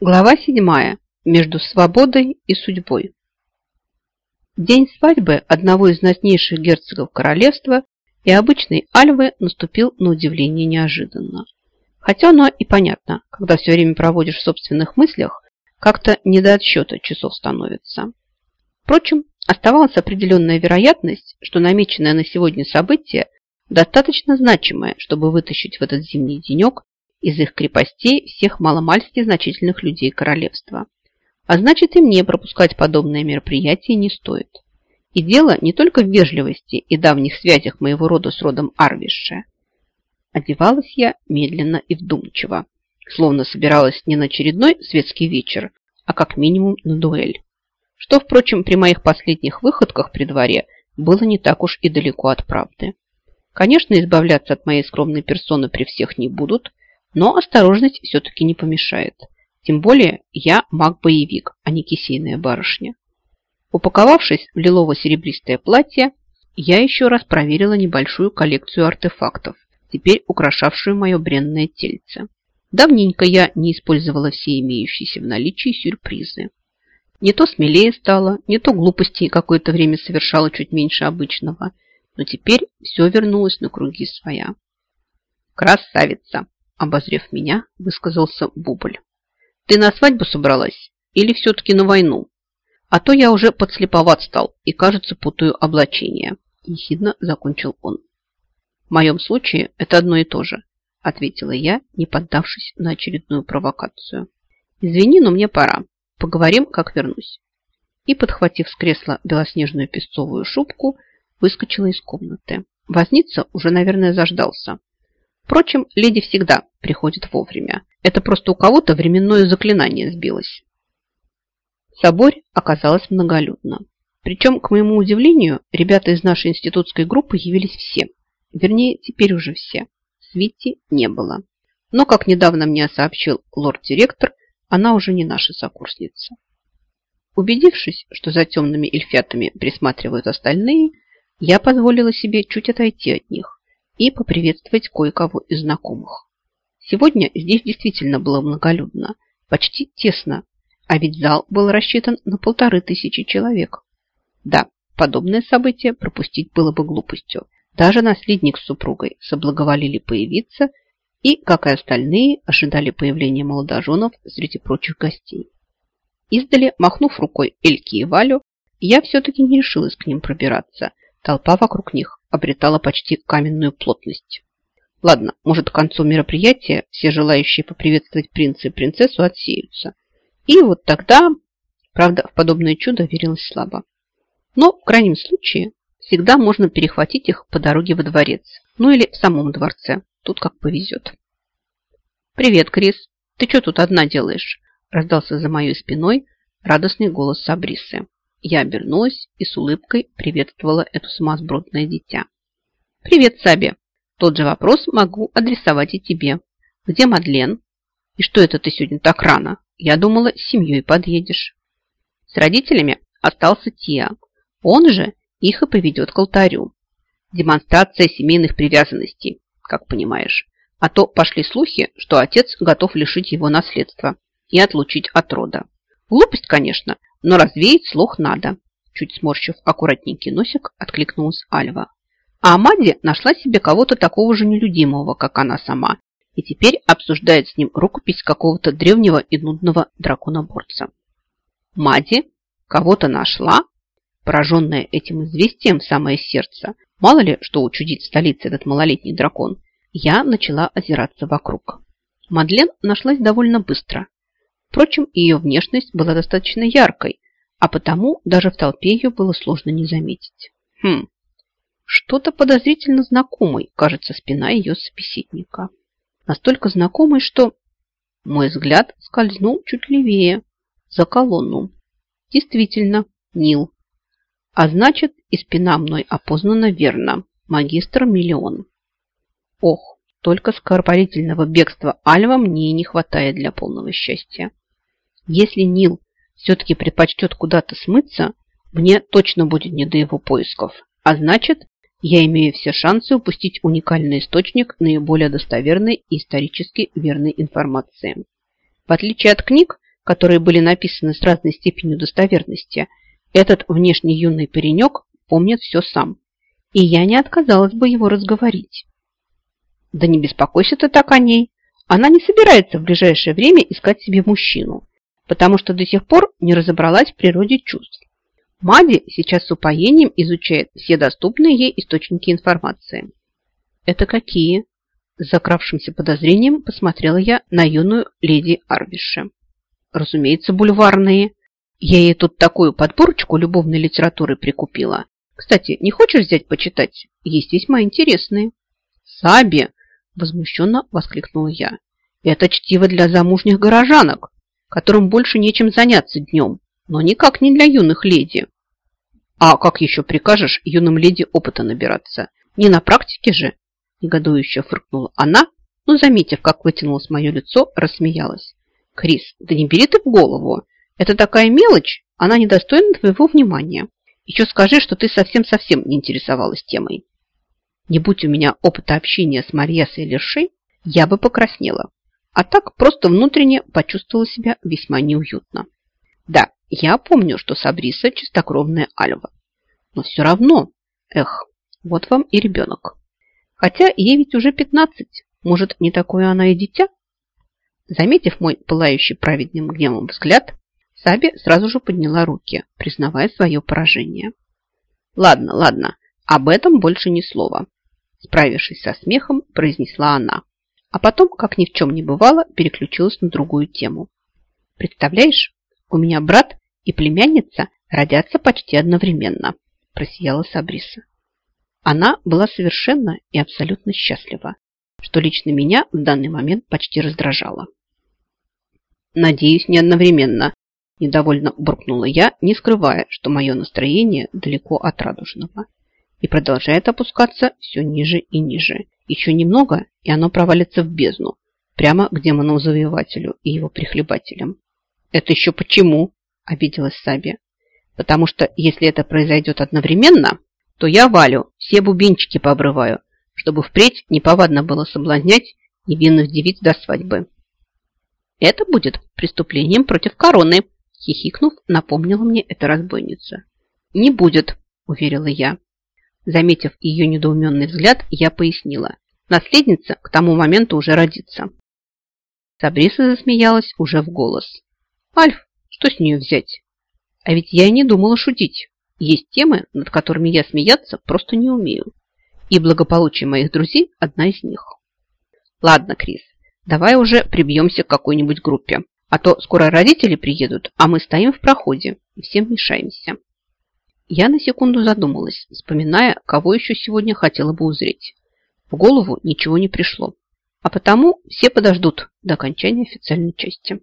Глава седьмая. Между свободой и судьбой. День свадьбы одного из знатнейших герцогов королевства и обычной Альвы наступил на удивление неожиданно. Хотя оно и понятно, когда все время проводишь в собственных мыслях, как-то не до отсчета часов становится. Впрочем, оставалась определенная вероятность, что намеченное на сегодня событие достаточно значимое, чтобы вытащить в этот зимний денек из их крепостей всех маломальски значительных людей королевства. А значит, и мне пропускать подобное мероприятие не стоит. И дело не только в вежливости и давних связях моего рода с родом Арвише. Одевалась я медленно и вдумчиво, словно собиралась не на очередной светский вечер, а как минимум на дуэль. Что, впрочем, при моих последних выходках при дворе было не так уж и далеко от правды. Конечно, избавляться от моей скромной персоны при всех не будут, но осторожность все-таки не помешает. Тем более я маг-боевик, а не кисейная барышня. Упаковавшись в лилово-серебристое платье, я еще раз проверила небольшую коллекцию артефактов, теперь украшавшую мое бренное тельце. Давненько я не использовала все имеющиеся в наличии сюрпризы. Не то смелее стало, не то глупостей какое-то время совершала чуть меньше обычного, но теперь все вернулось на круги своя. «Красавица!» Обозрев меня, высказался Бубль. Ты на свадьбу собралась или все-таки на войну? А то я уже подслеповат стал и, кажется, путаю облачение. Ехидно закончил он. В моем случае это одно и то же, ответила я, не поддавшись на очередную провокацию. Извини, но мне пора. Поговорим, как вернусь. И, подхватив с кресла белоснежную песцовую шубку, выскочила из комнаты. Возница уже, наверное, заждался. Впрочем, леди всегда приходит вовремя. Это просто у кого-то временное заклинание сбилось. Соборь оказалось многолюдно. Причем, к моему удивлению, ребята из нашей институтской группы явились все. Вернее, теперь уже все. Свити не было. Но, как недавно мне сообщил лорд-директор, она уже не наша сокурсница. Убедившись, что за темными эльфятами присматривают остальные, я позволила себе чуть отойти от них и поприветствовать кое-кого из знакомых. Сегодня здесь действительно было многолюдно, почти тесно, а ведь зал был рассчитан на полторы тысячи человек. Да, подобное событие пропустить было бы глупостью. Даже наследник с супругой соблаговолили появиться и, как и остальные, ожидали появления молодоженов среди прочих гостей. Издали, махнув рукой Эльки и Валю, я все-таки не решилась к ним пробираться. Толпа вокруг них обретала почти каменную плотность. Ладно, может, к концу мероприятия все желающие поприветствовать принца и принцессу отсеются. И вот тогда, правда, в подобное чудо верилось слабо. Но, в крайнем случае, всегда можно перехватить их по дороге во дворец. Ну или в самом дворце. Тут как повезет. «Привет, Крис. Ты что тут одна делаешь?» Раздался за моей спиной радостный голос Сабрисы. Я обернулась и с улыбкой приветствовала это сумасбродное дитя. «Привет, Саби! Тот же вопрос могу адресовать и тебе. Где Мадлен? И что это ты сегодня так рано? Я думала, с семьей подъедешь». С родителями остался Тиа. Он же их и поведет к алтарю. Демонстрация семейных привязанностей, как понимаешь. А то пошли слухи, что отец готов лишить его наследства и отлучить от рода. Глупость, конечно, но развеять слух надо. Чуть сморщив аккуратненький носик, откликнулась Альва. А Амади нашла себе кого-то такого же нелюдимого, как она сама, и теперь обсуждает с ним рукопись какого-то древнего и нудного драконоборца. Мади кого-то нашла? Пораженная этим известием самое сердце, мало ли, что учудит в столице этот малолетний дракон, я начала озираться вокруг. Мадлен нашлась довольно быстро. Впрочем, ее внешность была достаточно яркой, а потому даже в толпе ее было сложно не заметить. Хм, что-то подозрительно знакомый, кажется, спина ее собеседника. Настолько знакомый, что мой взгляд скользнул чуть левее, за колонну. Действительно, Нил. А значит, и спина мной опознана верно. Магистр Миллион. Ох, только скоропалительного бегства Альва мне не хватает для полного счастья. Если Нил все-таки предпочтет куда-то смыться, мне точно будет не до его поисков. А значит, я имею все шансы упустить уникальный источник наиболее достоверной и исторически верной информации. В отличие от книг, которые были написаны с разной степенью достоверности, этот внешний юный паренек помнит все сам. И я не отказалась бы его разговорить. Да не беспокойся ты так о ней. Она не собирается в ближайшее время искать себе мужчину, потому что до сих пор не разобралась в природе чувств. Мади сейчас с упоением изучает все доступные ей источники информации. Это какие? С закравшимся подозрением посмотрела я на юную леди Арвиши. Разумеется, бульварные. Я ей тут такую подборочку любовной литературы прикупила. Кстати, не хочешь взять почитать? Есть весьма интересные. Саби! Возмущенно воскликнула я. Это чтиво для замужних горожанок, которым больше нечем заняться днем, но никак не для юных леди. А как еще прикажешь юным леди опыта набираться? Не на практике же? Негодующе фыркнула она, но, заметив, как вытянулось мое лицо, рассмеялась. Крис, да не бери ты в голову. Это такая мелочь, она недостойна твоего внимания. Еще скажи, что ты совсем-совсем не интересовалась темой. Не будь у меня опыта общения с Марьесой Шей, я бы покраснела. А так просто внутренне почувствовала себя весьма неуютно. Да, я помню, что Сабриса чистокровная Альва. Но все равно, эх, вот вам и ребенок. Хотя ей ведь уже 15. Может, не такое она и дитя? Заметив мой пылающий праведным гневом взгляд, Саби сразу же подняла руки, признавая свое поражение. Ладно, ладно, об этом больше ни слова. Справившись со смехом, произнесла она. А потом, как ни в чем не бывало, переключилась на другую тему. Представляешь, у меня брат и племянница родятся почти одновременно, просияла Сабриса. Она была совершенно и абсолютно счастлива, что лично меня в данный момент почти раздражало. «Надеюсь, не одновременно», – недовольно буркнула я, не скрывая, что мое настроение далеко от радужного. И продолжает опускаться все ниже и ниже. Еще немного, и оно провалится в бездну, прямо к демону-завоевателю и его прихлебателям. «Это еще почему?» – обиделась Саби. «Потому что если это произойдет одновременно, то я Валю все бубенчики пообрываю, чтобы впредь неповадно было соблазнять невинных девиц до свадьбы». «Это будет преступлением против короны», – хихикнув, напомнила мне эта разбойница. «Не будет», – уверила я. Заметив ее недоуменный взгляд, я пояснила. Наследница к тому моменту уже родится. Сабриса засмеялась уже в голос. Альф, что с нее взять? А ведь я и не думала шутить. Есть темы, над которыми я смеяться просто не умею. И благополучие моих друзей – одна из них. Ладно, Крис, давай уже прибьемся к какой-нибудь группе. А то скоро родители приедут, а мы стоим в проходе и всем мешаемся. Я на секунду задумалась, вспоминая, кого еще сегодня хотела бы узреть. В голову ничего не пришло. А потому все подождут до окончания официальной части.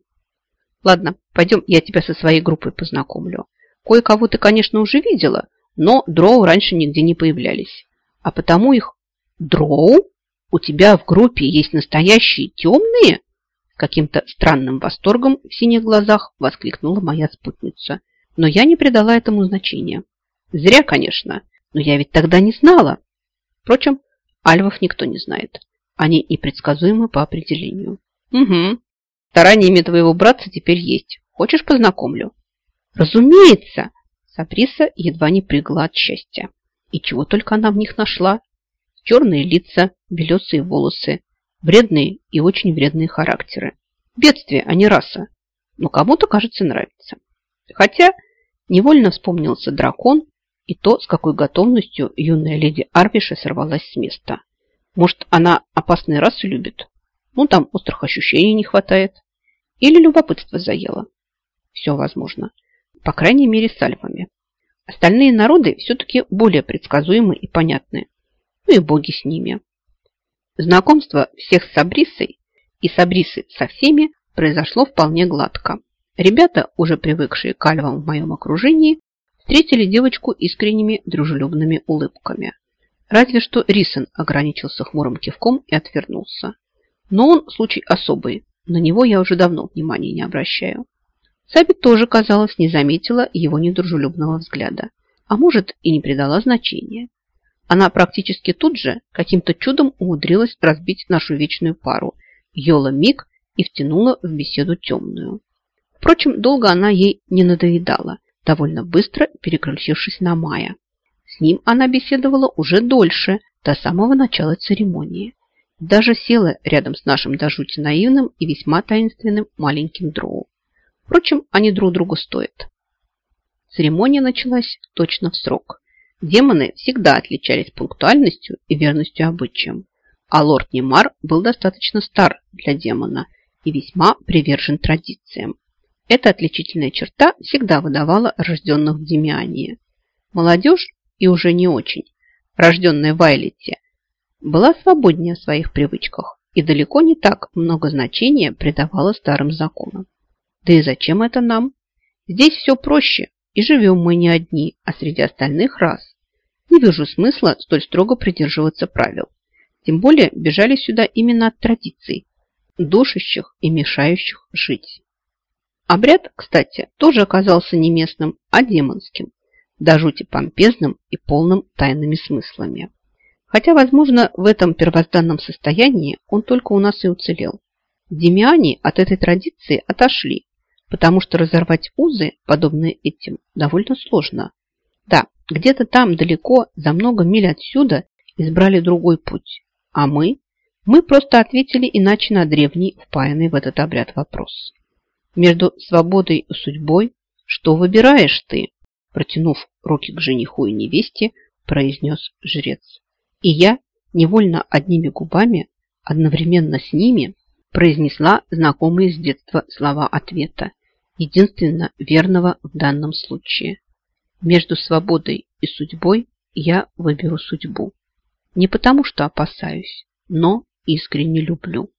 Ладно, пойдем, я тебя со своей группой познакомлю. Кое-кого ты, конечно, уже видела, но дроу раньше нигде не появлялись. А потому их... Дроу? У тебя в группе есть настоящие темные? Каким-то странным восторгом в синих глазах воскликнула моя спутница. Но я не придала этому значения. Зря, конечно, но я ведь тогда не знала. Впрочем, альвов никто не знает. Они непредсказуемы по определению. Угу. Стараниями твоего братца теперь есть. Хочешь, познакомлю? Разумеется! Сабриса едва не прыгла от счастья. И чего только она в них нашла. Черные лица, белесые волосы, вредные и очень вредные характеры. Бедствие, а не раса. Но кому-то, кажется, нравится. Хотя невольно вспомнился дракон, и то, с какой готовностью юная леди Арвиша сорвалась с места. Может, она опасные расы любит? Ну, там острых ощущений не хватает. Или любопытство заело. Все возможно. По крайней мере, с альфами. Остальные народы все-таки более предсказуемы и понятны. Ну и боги с ними. Знакомство всех с Абрисой и Сабрисы со всеми произошло вполне гладко. Ребята, уже привыкшие к альвам в моем окружении, встретили девочку искренними дружелюбными улыбками. Разве что Рисон ограничился хмурым кивком и отвернулся. Но он случай особый, на него я уже давно внимания не обращаю. Саби тоже, казалось, не заметила его недружелюбного взгляда, а может и не придала значения. Она практически тут же каким-то чудом умудрилась разбить нашу вечную пару Йола Миг и втянула в беседу темную. Впрочем, долго она ей не надоедала, довольно быстро переключившись на Мая. С ним она беседовала уже дольше, до самого начала церемонии. Даже села рядом с нашим до жути наивным и весьма таинственным маленьким дроу. Впрочем, они друг другу стоят. Церемония началась точно в срок. Демоны всегда отличались пунктуальностью и верностью обычаям. А лорд Немар был достаточно стар для демона и весьма привержен традициям. Эта отличительная черта всегда выдавала рожденных в Демиании. Молодежь, и уже не очень, рожденная в Айлете, была свободнее в своих привычках и далеко не так много значения придавала старым законам. Да и зачем это нам? Здесь все проще, и живем мы не одни, а среди остальных раз. Не вижу смысла столь строго придерживаться правил. Тем более бежали сюда именно от традиций, душащих и мешающих жить. Обряд, кстати, тоже оказался не местным, а демонским, до жути помпезным и полным тайными смыслами. Хотя, возможно, в этом первозданном состоянии он только у нас и уцелел. Демиане от этой традиции отошли, потому что разорвать узы, подобные этим, довольно сложно. Да, где-то там далеко, за много миль отсюда, избрали другой путь. А мы? Мы просто ответили иначе на древний, впаянный в этот обряд вопрос. Между свободой и судьбой что выбираешь ты? Протянув руки к жениху и невесте, произнес жрец. И я невольно одними губами, одновременно с ними, произнесла знакомые с детства слова ответа, единственно верного в данном случае. Между свободой и судьбой я выберу судьбу. Не потому, что опасаюсь, но искренне люблю.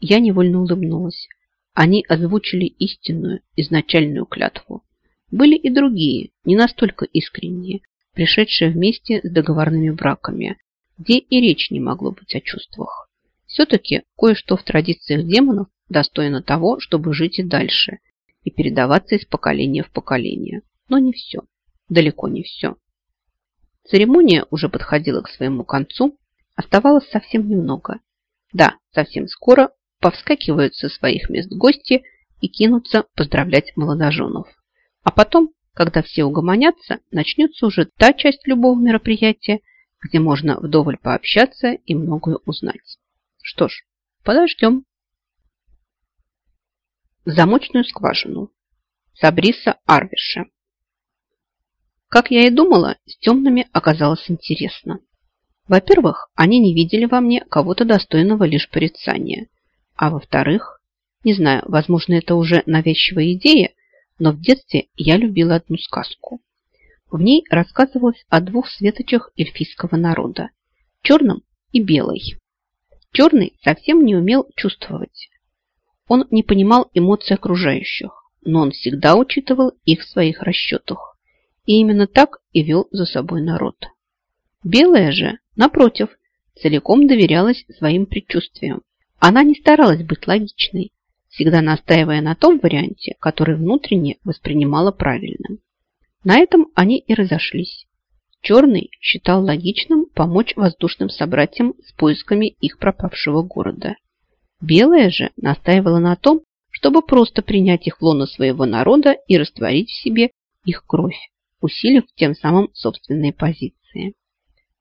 Я невольно улыбнулась. Они озвучили истинную, изначальную клятву. Были и другие, не настолько искренние, пришедшие вместе с договорными браками, где и речь не могло быть о чувствах. Все-таки кое-что в традициях демонов достойно того, чтобы жить и дальше, и передаваться из поколения в поколение. Но не все. Далеко не все. Церемония уже подходила к своему концу, оставалось совсем немного. Да, совсем скоро повскакивают со своих мест гости и кинутся поздравлять молодоженов. А потом, когда все угомонятся, начнется уже та часть любого мероприятия, где можно вдоволь пообщаться и многое узнать. Что ж, подождем. Замочную скважину. Сабриса Арвиша. Как я и думала, с темными оказалось интересно. Во-первых, они не видели во мне кого-то достойного лишь порицания. А во-вторых, не знаю, возможно, это уже навязчивая идея, но в детстве я любила одну сказку. В ней рассказывалось о двух светочах эльфийского народа – черном и белой. Черный совсем не умел чувствовать. Он не понимал эмоций окружающих, но он всегда учитывал их в своих расчетах. И именно так и вел за собой народ. Белая же, напротив, целиком доверялась своим предчувствиям. Она не старалась быть логичной, всегда настаивая на том варианте, который внутренне воспринимала правильным. На этом они и разошлись. Черный считал логичным помочь воздушным собратьям с поисками их пропавшего города. Белая же настаивала на том, чтобы просто принять их лоно своего народа и растворить в себе их кровь усилив тем самым собственные позиции.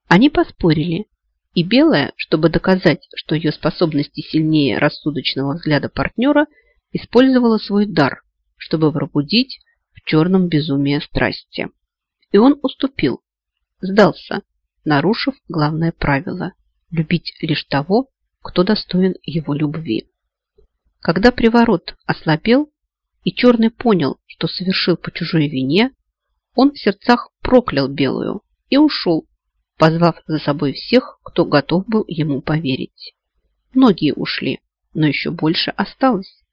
Они поспорили, и Белая, чтобы доказать, что ее способности сильнее рассудочного взгляда партнера, использовала свой дар, чтобы пробудить в черном безумие страсти. И он уступил, сдался, нарушив главное правило – любить лишь того, кто достоин его любви. Когда приворот ослабел, и Черный понял, что совершил по чужой вине, он в сердцах проклял Белую и ушел, позвав за собой всех, кто готов был ему поверить. Многие ушли, но еще больше осталось.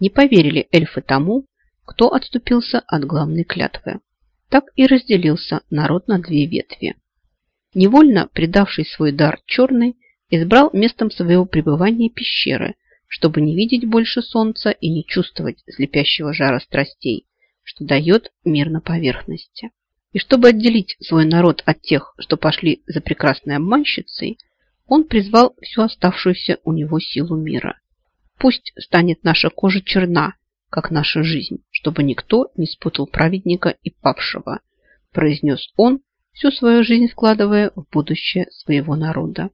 Не поверили эльфы тому, кто отступился от главной клятвы. Так и разделился народ на две ветви. Невольно предавший свой дар черный, избрал местом своего пребывания пещеры, чтобы не видеть больше солнца и не чувствовать слепящего жара страстей, что дает мир на поверхности. И чтобы отделить свой народ от тех, что пошли за прекрасной обманщицей, он призвал всю оставшуюся у него силу мира. Пусть станет наша кожа черна, как наша жизнь, чтобы никто не спутал праведника и павшего, произнес он, всю свою жизнь складывая в будущее своего народа.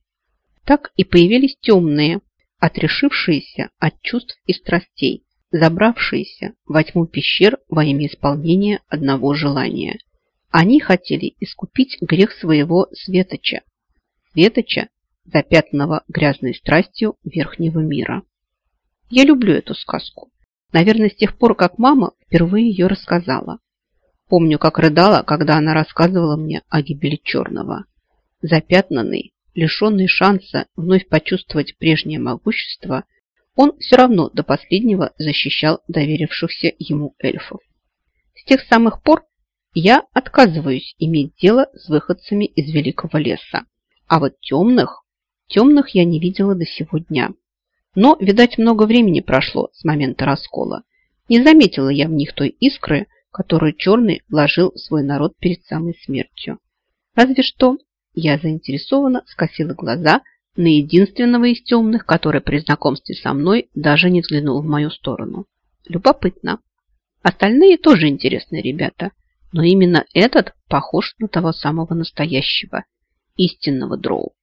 Так и появились темные, отрешившиеся от чувств и страстей, забравшиеся во тьму пещер во имя исполнения одного желания. Они хотели искупить грех своего Светоча, Светоча, запятнанного грязной страстью верхнего мира. Я люблю эту сказку. Наверное, с тех пор, как мама впервые ее рассказала. Помню, как рыдала, когда она рассказывала мне о гибели Черного. Запятнанный, лишенный шанса вновь почувствовать прежнее могущество, он все равно до последнего защищал доверившихся ему эльфов. С тех самых пор я отказываюсь иметь дело с выходцами из Великого леса. А вот темных, темных я не видела до сего дня. Но, видать, много времени прошло с момента раскола. Не заметила я в них той искры, которую Черный вложил в свой народ перед самой смертью. Разве что я заинтересованно скосила глаза на единственного из темных, который при знакомстве со мной даже не взглянул в мою сторону. Любопытно. Остальные тоже интересные ребята, но именно этот похож на того самого настоящего, истинного дроу.